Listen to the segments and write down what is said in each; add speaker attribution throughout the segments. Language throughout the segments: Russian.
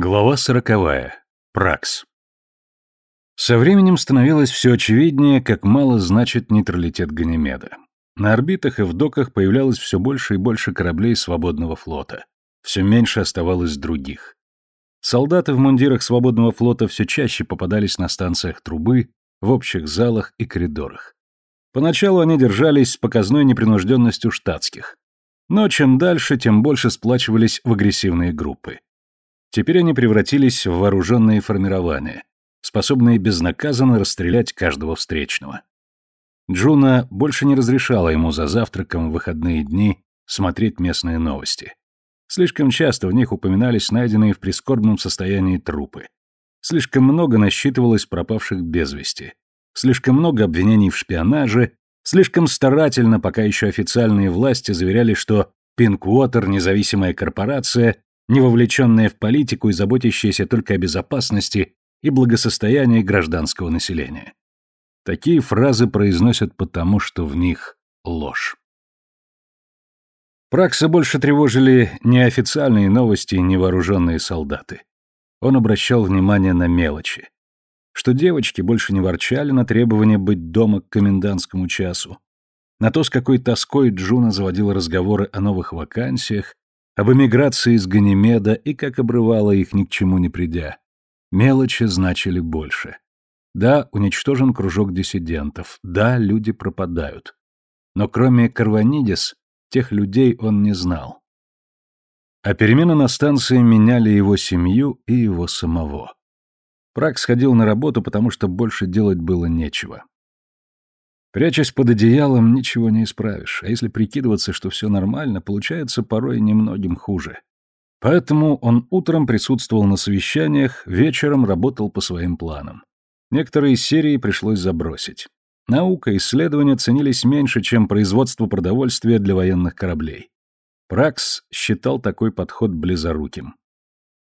Speaker 1: Глава сороковая. Пракс. Со временем становилось все очевиднее, как мало значит нейтралитет Ганимеда. На орбитах и в доках появлялось все больше и больше кораблей свободного флота. Все меньше оставалось других. Солдаты в мундирах свободного флота все чаще попадались на станциях трубы, в общих залах и коридорах. Поначалу они держались с показной непринужденностью штатских. Но чем дальше, тем больше сплачивались в агрессивные группы. Теперь они превратились в вооруженные формирования, способные безнаказанно расстрелять каждого встречного. Джуна больше не разрешала ему за завтраком в выходные дни смотреть местные новости. Слишком часто в них упоминались найденные в прискорбном состоянии трупы. Слишком много насчитывалось пропавших без вести. Слишком много обвинений в шпионаже, слишком старательно, пока еще официальные власти заверяли, что Пинквотер – независимая корпорация, не вовлеченная в политику и заботящаяся только о безопасности и благосостоянии гражданского населения. Такие фразы произносят потому, что в них ложь. Пракса больше тревожили не официальные новости и невооруженные солдаты. Он обращал внимание на мелочи. Что девочки больше не ворчали на требование быть дома к комендантскому часу, на то, с какой тоской Джуна заводила разговоры о новых вакансиях, об эмиграции из Ганимеда и как обрывала их ни к чему не придя. Мелочи значили больше. Да, уничтожен кружок диссидентов, да, люди пропадают. Но кроме Карванидис, тех людей он не знал. А перемены на станции меняли его семью и его самого. Прак сходил на работу, потому что больше делать было нечего. Прячась под одеялом, ничего не исправишь, а если прикидываться, что все нормально, получается порой немногим хуже. Поэтому он утром присутствовал на совещаниях, вечером работал по своим планам. Некоторые серии пришлось забросить. Наука и исследования ценились меньше, чем производство продовольствия для военных кораблей. Пракс считал такой подход близоруким.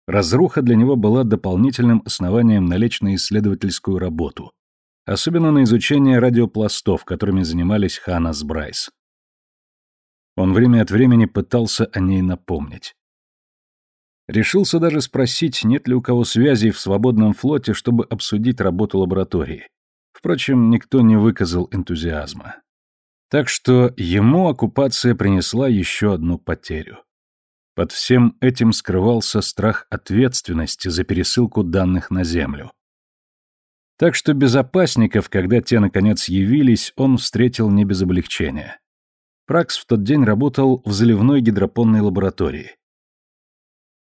Speaker 1: Разруха для него была дополнительным основанием на исследовательскую работу, особенно на изучение радиопластов, которыми занимались Хана с Брайс. Он время от времени пытался о ней напомнить. Решился даже спросить, нет ли у кого связей в свободном флоте, чтобы обсудить работу лаборатории. Впрочем, никто не выказал энтузиазма. Так что ему оккупация принесла еще одну потерю. Под всем этим скрывался страх ответственности за пересылку данных на Землю. Так что безопасников, когда те наконец явились, он встретил не без облегчения. Пракс в тот день работал в заливной гидропонной лаборатории.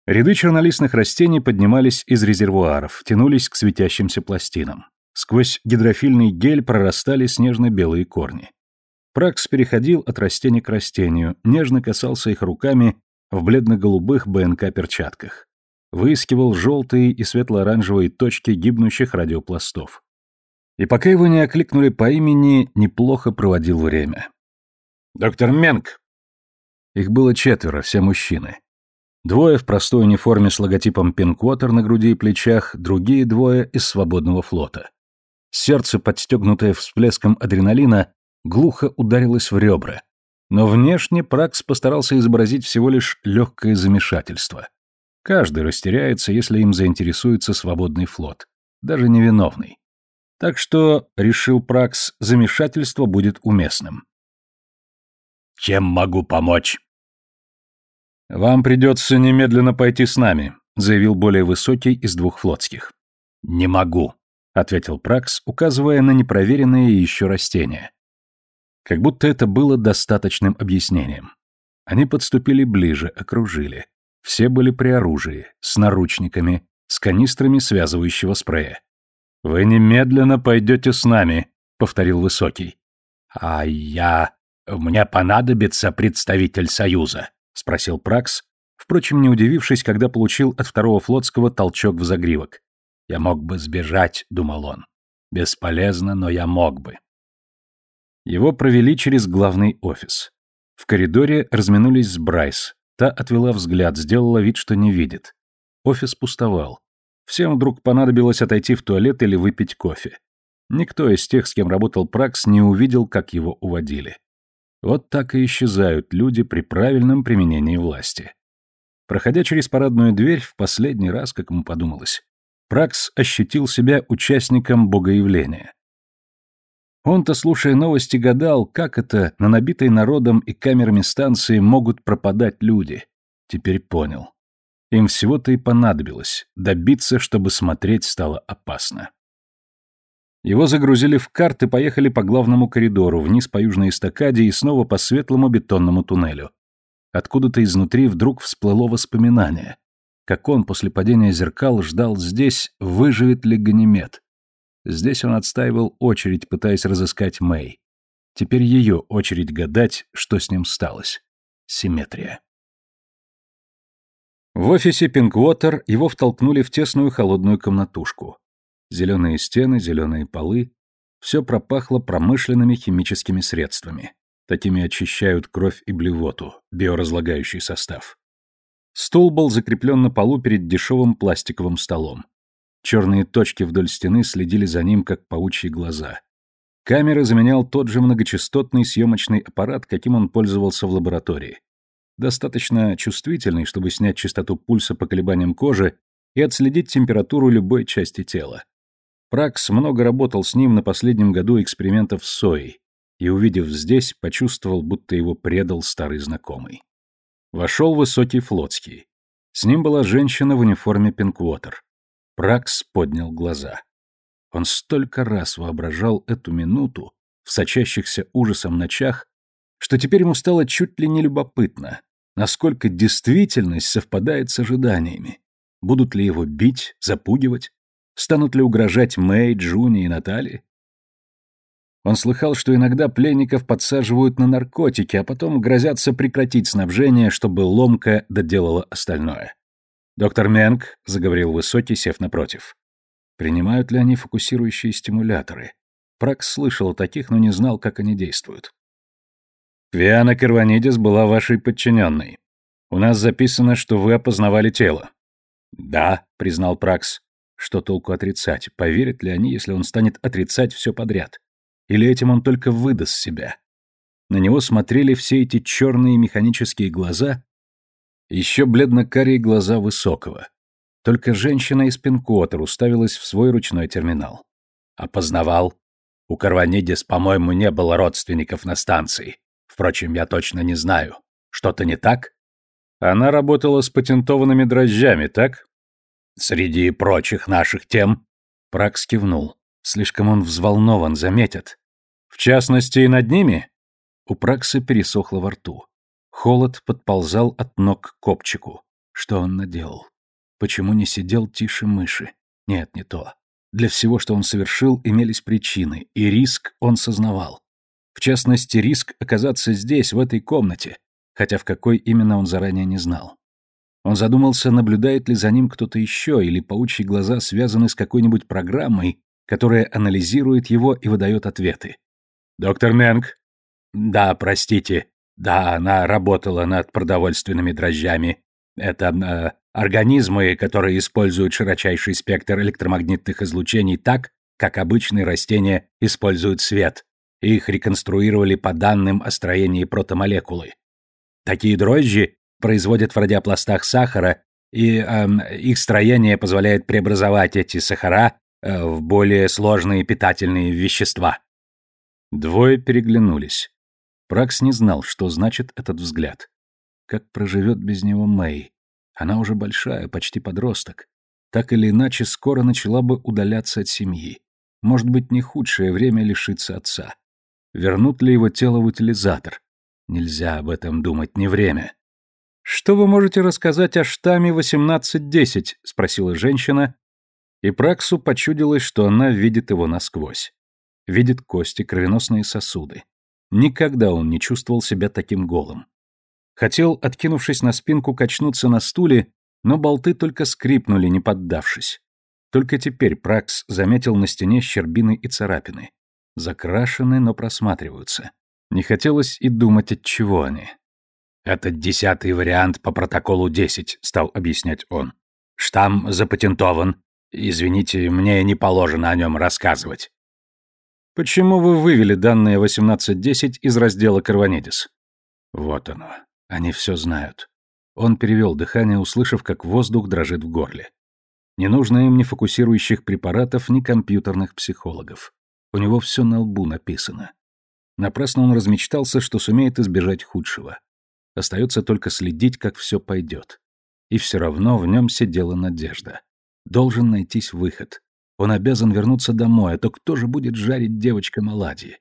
Speaker 1: Ряды чернолистных растений поднимались из резервуаров, тянулись к светящимся пластинам. Сквозь гидрофильный гель прорастали снежно-белые корни. Пракс переходил от растения к растению, нежно касался их руками в бледно-голубых БНК-перчатках выискивал желтые и светло-оранжевые точки гибнущих радиопластов. И пока его не окликнули по имени, неплохо проводил время. «Доктор Менг!» Их было четверо, все мужчины. Двое в простой униформе с логотипом Пинквотер на груди и плечах, другие двое из свободного флота. Сердце, подстегнутое всплеском адреналина, глухо ударилось в ребра. Но внешне Пракс постарался изобразить всего лишь легкое замешательство. Каждый растеряется, если им заинтересуется свободный флот, даже невиновный. Так что, решил Пракс, замешательство будет уместным. «Чем могу помочь?» «Вам придется немедленно пойти с нами», заявил более высокий из двух флотских. «Не могу», — ответил Пракс, указывая на непроверенные еще растения. Как будто это было достаточным объяснением. Они подступили ближе, окружили. Все были при оружии, с наручниками, с канистрами связывающего спрея. «Вы немедленно пойдете с нами», — повторил Высокий. «А я... Мне понадобится представитель Союза», — спросил Пракс, впрочем, не удивившись, когда получил от второго флотского толчок в загривок. «Я мог бы сбежать», — думал он. «Бесполезно, но я мог бы». Его провели через главный офис. В коридоре разминулись с Брайс, Та отвела взгляд, сделала вид, что не видит. Офис пустовал. Всем вдруг понадобилось отойти в туалет или выпить кофе. Никто из тех, с кем работал Пракс, не увидел, как его уводили. Вот так и исчезают люди при правильном применении власти. Проходя через парадную дверь, в последний раз, как ему подумалось, Пракс ощутил себя участником богоявления. Он-то, слушая новости, гадал, как это на набитой народом и камерами станции могут пропадать люди. Теперь понял. Им всего-то и понадобилось добиться, чтобы смотреть стало опасно. Его загрузили в карт и поехали по главному коридору, вниз по южной эстакаде и снова по светлому бетонному туннелю. Откуда-то изнутри вдруг всплыло воспоминание. Как он после падения зеркал ждал здесь, выживет ли Ганимед. Здесь он отстаивал очередь, пытаясь разыскать Мэй. Теперь ее очередь гадать, что с ним сталось. Симметрия. В офисе Пинквотер его втолкнули в тесную холодную комнатушку. Зеленые стены, зеленые полы. Все пропахло промышленными химическими средствами. Такими очищают кровь и блевоту, биоразлагающий состав. Стул был закреплен на полу перед дешевым пластиковым столом. Черные точки вдоль стены следили за ним, как паучьи глаза. Камеры заменял тот же многочастотный съемочный аппарат, каким он пользовался в лаборатории. Достаточно чувствительный, чтобы снять частоту пульса по колебаниям кожи и отследить температуру любой части тела. Пракс много работал с ним на последнем году экспериментов с соей, и, увидев здесь, почувствовал, будто его предал старый знакомый. Вошел высокий флотский. С ним была женщина в униформе Пинквотер. Пракс поднял глаза. Он столько раз воображал эту минуту в сочащихся ужасом ночах, что теперь ему стало чуть ли не любопытно, насколько действительность совпадает с ожиданиями. Будут ли его бить, запугивать? Станут ли угрожать Мэй, Джуни и Натали? Он слыхал, что иногда пленников подсаживают на наркотики, а потом грозятся прекратить снабжение, чтобы ломка доделала остальное. «Доктор Менг», — заговорил Высокий, сев напротив. «Принимают ли они фокусирующие стимуляторы?» Пракс слышал о таких, но не знал, как они действуют. «Квиана Карванидис была вашей подчиненной. У нас записано, что вы опознавали тело». «Да», — признал Пракс. «Что толку отрицать? Поверят ли они, если он станет отрицать все подряд? Или этим он только выдаст себя?» На него смотрели все эти черные механические глаза, еще бледно-карие глаза Высокого. Только женщина из Пинкотер уставилась в свой ручной терминал. Опознавал. У Карванидис, по-моему, не было родственников на станции. Впрочем, я точно не знаю. Что-то не так? Она работала с патентованными дрожжами, так? Среди прочих наших тем. Пракс кивнул. Слишком он взволнован, заметят. В частности, и над ними? У Пракса пересохло во рту. Холод подползал от ног к копчику. Что он наделал? Почему не сидел тише мыши? Нет, не то. Для всего, что он совершил, имелись причины, и риск он сознавал. В частности, риск оказаться здесь, в этой комнате, хотя в какой именно он заранее не знал. Он задумался, наблюдает ли за ним кто-то еще, или паучьи глаза связаны с какой-нибудь программой, которая анализирует его и выдает ответы. «Доктор Менг?» «Да, простите», да, она работала над продовольственными дрожжами. Это э, организмы, которые используют широчайший спектр электромагнитных излучений так, как обычные растения используют свет. Их реконструировали по данным о строении протомолекулы. Такие дрожжи производят в радиопластах сахара, и э, их строение позволяет преобразовать эти сахара э, в более сложные питательные вещества. Двое переглянулись. Пракс не знал, что значит этот взгляд. Как проживет без него Мэй? Она уже большая, почти подросток. Так или иначе, скоро начала бы удаляться от семьи. Может быть, не худшее время лишиться отца. Вернут ли его тело в утилизатор? Нельзя об этом думать, не время. «Что вы можете рассказать о штамме 1810?» — спросила женщина, и Праксу почудилось, что она видит его насквозь. Видит кости, кровеносные сосуды. Никогда он не чувствовал себя таким голым. Хотел, откинувшись на спинку, качнуться на стуле, но болты только скрипнули, не поддавшись. Только теперь Пракс заметил на стене щербины и царапины. Закрашены, но просматриваются. Не хотелось и думать, от чего они. «Это десятый вариант по протоколу 10», — стал объяснять он. «Штамм запатентован. Извините, мне не положено о нем рассказывать. Почему вы вывели данные 1810 из раздела Карванидис? Вот оно. Они все знают. Он перевел дыхание, услышав, как воздух дрожит в горле. Не нужно им ни фокусирующих препаратов, ни компьютерных психологов. У него все на лбу написано. Напрасно он размечтался, что сумеет избежать худшего. Остается только следить, как все пойдет. И все равно в нем сидела надежда. Должен найтись выход. Он обязан вернуться домой, а то кто же будет жарить девочкам оладьи?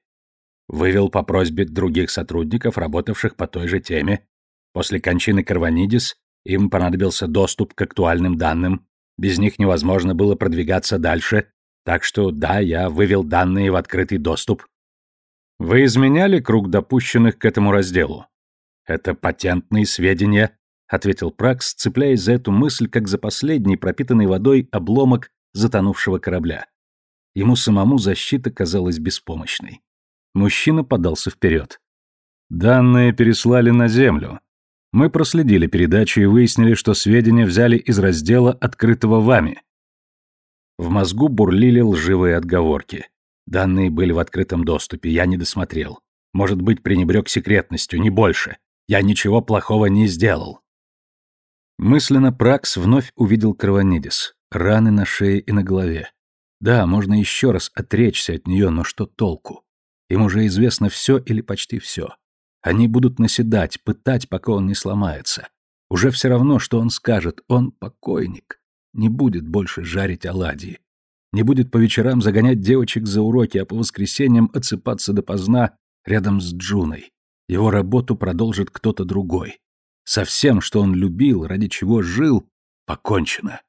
Speaker 1: Вывел по просьбе других сотрудников, работавших по той же теме. После кончины Карванидис им понадобился доступ к актуальным данным, без них невозможно было продвигаться дальше, так что да, я вывел данные в открытый доступ. Вы изменяли круг допущенных к этому разделу? Это патентные сведения, ответил Пракс, цепляясь за эту мысль, как за последний пропитанный водой обломок затонувшего корабля. Ему самому защита казалась беспомощной. Мужчина подался вперед. Данные переслали на Землю. Мы проследили передачу и выяснили, что сведения взяли из раздела, открытого вами. В мозгу бурлили лживые отговорки. Данные были в открытом доступе, я не досмотрел. Может быть, пренебрег секретностью, не больше. Я ничего плохого не сделал. Мысленно Пракс вновь увидел Кровонидис. Раны на шее и на голове. Да, можно еще раз отречься от нее, но что толку? Им уже известно все или почти все. Они будут наседать, пытать, пока он не сломается. Уже все равно, что он скажет, он покойник. Не будет больше жарить оладьи. Не будет по вечерам загонять девочек за уроки, а по воскресеньям отсыпаться допоздна рядом с Джуной. Его работу продолжит кто-то другой. Со всем, что он любил, ради чего жил, покончено.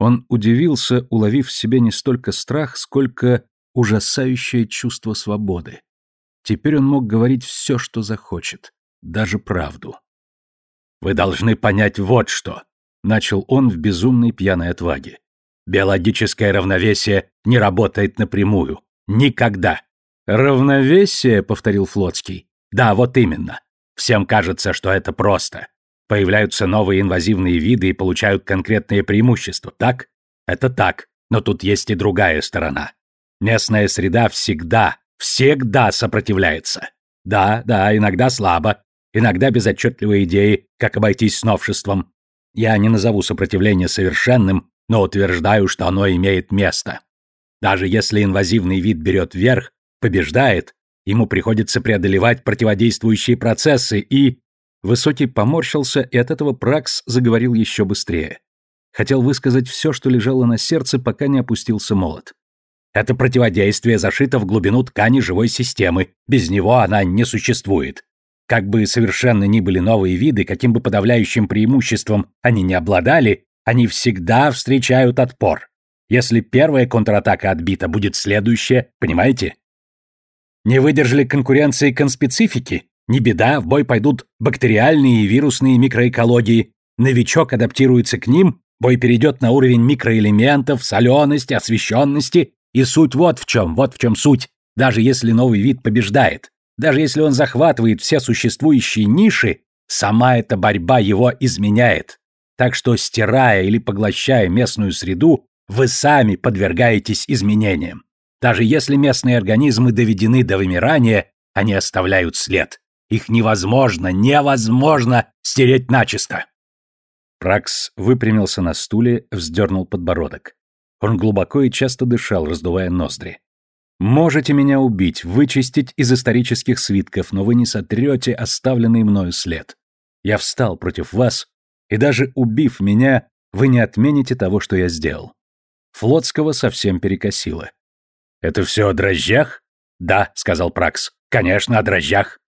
Speaker 1: Он удивился, уловив в себе не столько страх, сколько ужасающее чувство свободы. Теперь он мог говорить все, что захочет, даже правду. «Вы должны понять вот что», — начал он в безумной пьяной отваге. «Биологическое равновесие не работает напрямую. Никогда». «Равновесие», — повторил Флотский. «Да, вот именно. Всем кажется, что это просто. Появляются новые инвазивные виды и получают конкретные преимущества, так? Это так, но тут есть и другая сторона. Местная среда всегда, всегда сопротивляется. Да, да, иногда слабо, иногда без отчетливой идеи, как обойтись с новшеством. Я не назову сопротивление совершенным, но утверждаю, что оно имеет место. Даже если инвазивный вид берет верх, побеждает, ему приходится преодолевать противодействующие процессы и... Высокий поморщился, и от этого Пракс заговорил еще быстрее. Хотел высказать все, что лежало на сердце, пока не опустился молот. Это противодействие зашито в глубину ткани живой системы, без него она не существует. Как бы совершенно ни были новые виды, каким бы подавляющим преимуществом они не обладали, они всегда встречают отпор. Если первая контратака отбита, будет следующая, понимаете? Не выдержали конкуренции конспецифики? Не беда, в бой пойдут бактериальные и вирусные микроэкологии. Новичок адаптируется к ним, бой перейдет на уровень микроэлементов, солености, освещенности, и суть вот в чем, вот в чем суть. Даже если новый вид побеждает, даже если он захватывает все существующие ниши, сама эта борьба его изменяет. Так что, стирая или поглощая местную среду, вы сами подвергаетесь изменениям. Даже если местные организмы доведены до вымирания, они оставляют след. Их невозможно, невозможно стереть начисто. Пракс выпрямился на стуле, вздернул подбородок. Он глубоко и часто дышал, раздувая ноздри. «Можете меня убить, вычистить из исторических свитков, но вы не сотрете оставленный мною след. Я встал против вас, и даже убив меня, вы не отмените того, что я сделал». Флотского совсем перекосило. «Это все о дрожжах?» «Да», — сказал Пракс. «Конечно, о дрожжах».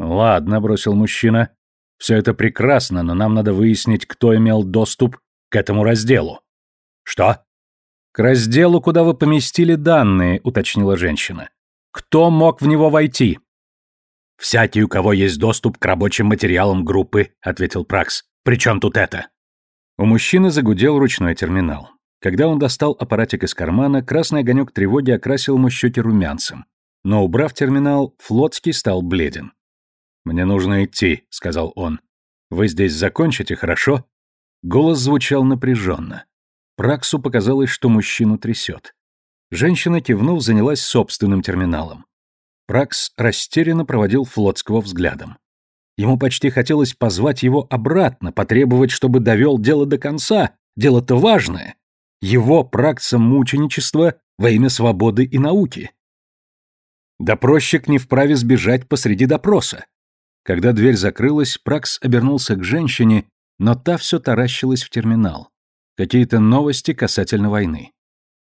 Speaker 1: «Ладно», — бросил мужчина. «Все это прекрасно, но нам надо выяснить, кто имел доступ к этому разделу». «Что?» «К разделу, куда вы поместили данные», — уточнила женщина. «Кто мог в него войти?» «Всякий, у кого есть доступ к рабочим материалам группы», — ответил Пракс. «При чем тут это?» У мужчины загудел ручной терминал. Когда он достал аппаратик из кармана, красный огонек тревоги окрасил ему щеки румянцем. Но, убрав терминал, Флотский стал бледен. «Мне нужно идти», — сказал он. «Вы здесь закончите, хорошо?» Голос звучал напряженно. Праксу показалось, что мужчину трясет. Женщина, кивнув, занялась собственным терминалом. Пракс растерянно проводил флотского взглядом. Ему почти хотелось позвать его обратно, потребовать, чтобы довел дело до конца. Дело-то важное. Его пракса мученичества во имя свободы и науки. Допросчик не вправе сбежать посреди допроса. Когда дверь закрылась, Пракс обернулся к женщине, но та все таращилась в терминал. Какие-то новости касательно войны.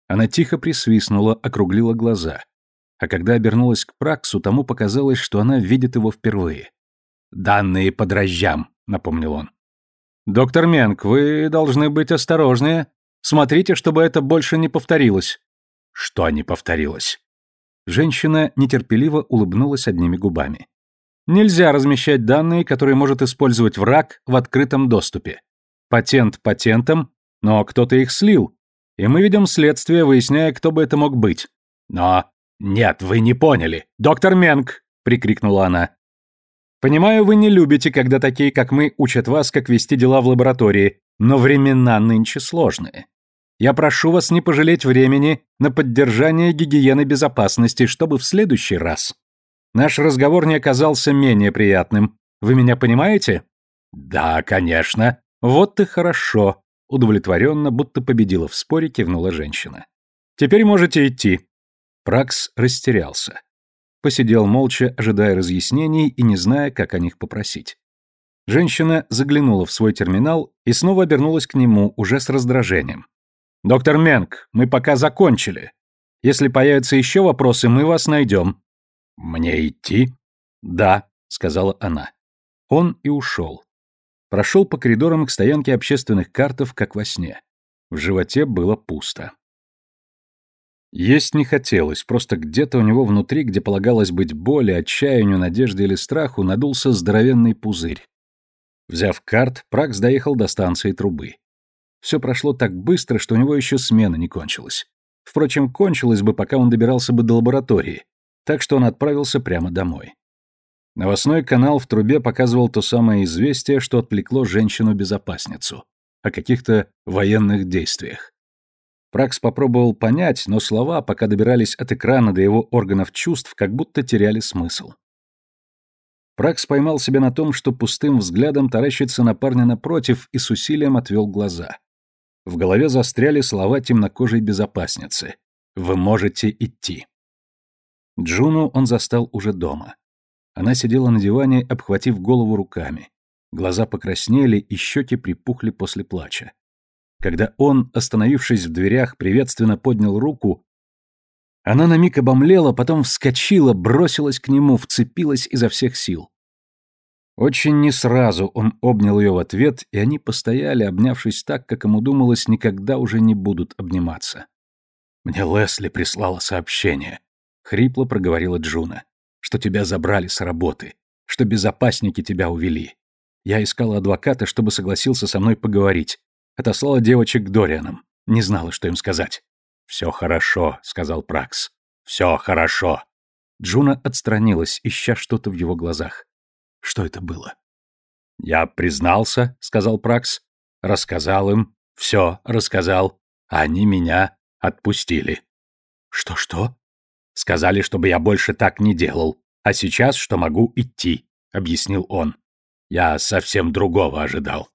Speaker 1: Она тихо присвистнула, округлила глаза. А когда обернулась к Праксу, тому показалось, что она видит его впервые. «Данные по дрожжам», — напомнил он. «Доктор Менг, вы должны быть осторожнее. Смотрите, чтобы это больше не повторилось». «Что не повторилось?» Женщина нетерпеливо улыбнулась одними губами. Нельзя размещать данные, которые может использовать враг в открытом доступе. Патент патентом, но кто-то их слил. И мы ведем следствие, выясняя, кто бы это мог быть. Но... Нет, вы не поняли. Доктор Менг! прикрикнула она. Понимаю, вы не любите, когда такие, как мы, учат вас, как вести дела в лаборатории, но времена нынче сложные. Я прошу вас не пожалеть времени на поддержание гигиены безопасности, чтобы в следующий раз наш разговор не оказался менее приятным. Вы меня понимаете? Да, конечно. Вот и хорошо. Удовлетворенно, будто победила в споре, кивнула женщина. Теперь можете идти. Пракс растерялся. Посидел молча, ожидая разъяснений и не зная, как о них попросить. Женщина заглянула в свой терминал и снова обернулась к нему, уже с раздражением. «Доктор Менг, мы пока закончили. Если появятся еще вопросы, мы вас найдем». «Мне идти?» «Да», — сказала она. Он и ушел. Прошел по коридорам к стоянке общественных картов, как во сне. В животе было пусто. Есть не хотелось, просто где-то у него внутри, где полагалось быть боли, отчаянию, надежде или страху, надулся здоровенный пузырь. Взяв карт, Пракс доехал до станции трубы. Все прошло так быстро, что у него еще смена не кончилась. Впрочем, кончилась бы, пока он добирался бы до лаборатории, так что он отправился прямо домой. Новостной канал в трубе показывал то самое известие, что отвлекло женщину-безопасницу о каких-то военных действиях. Пракс попробовал понять, но слова, пока добирались от экрана до его органов чувств, как будто теряли смысл. Пракс поймал себя на том, что пустым взглядом таращится на парня напротив и с усилием отвел глаза. В голове застряли слова темнокожей безопасницы. «Вы можете идти». Джуну он застал уже дома. Она сидела на диване, обхватив голову руками. Глаза покраснели и щеки припухли после плача. Когда он, остановившись в дверях, приветственно поднял руку, она на миг обомлела, потом вскочила, бросилась к нему, вцепилась изо всех сил. Очень не сразу он обнял ее в ответ, и они постояли, обнявшись так, как ему думалось, никогда уже не будут обниматься. «Мне Лесли прислала сообщение», — хрипло проговорила Джуна, «что тебя забрали с работы, что безопасники тебя увели. Я искала адвоката, чтобы согласился со мной поговорить. Отослала девочек к Дорианам. Не знала, что им сказать». «Все хорошо», — сказал Пракс. «Все хорошо». Джуна отстранилась, ища что-то в его глазах. Что это было? Я признался, сказал Пракс, рассказал им, все рассказал, они меня отпустили. Что-что? Сказали, чтобы я больше так не делал, а сейчас, что могу идти, объяснил он. Я совсем другого ожидал.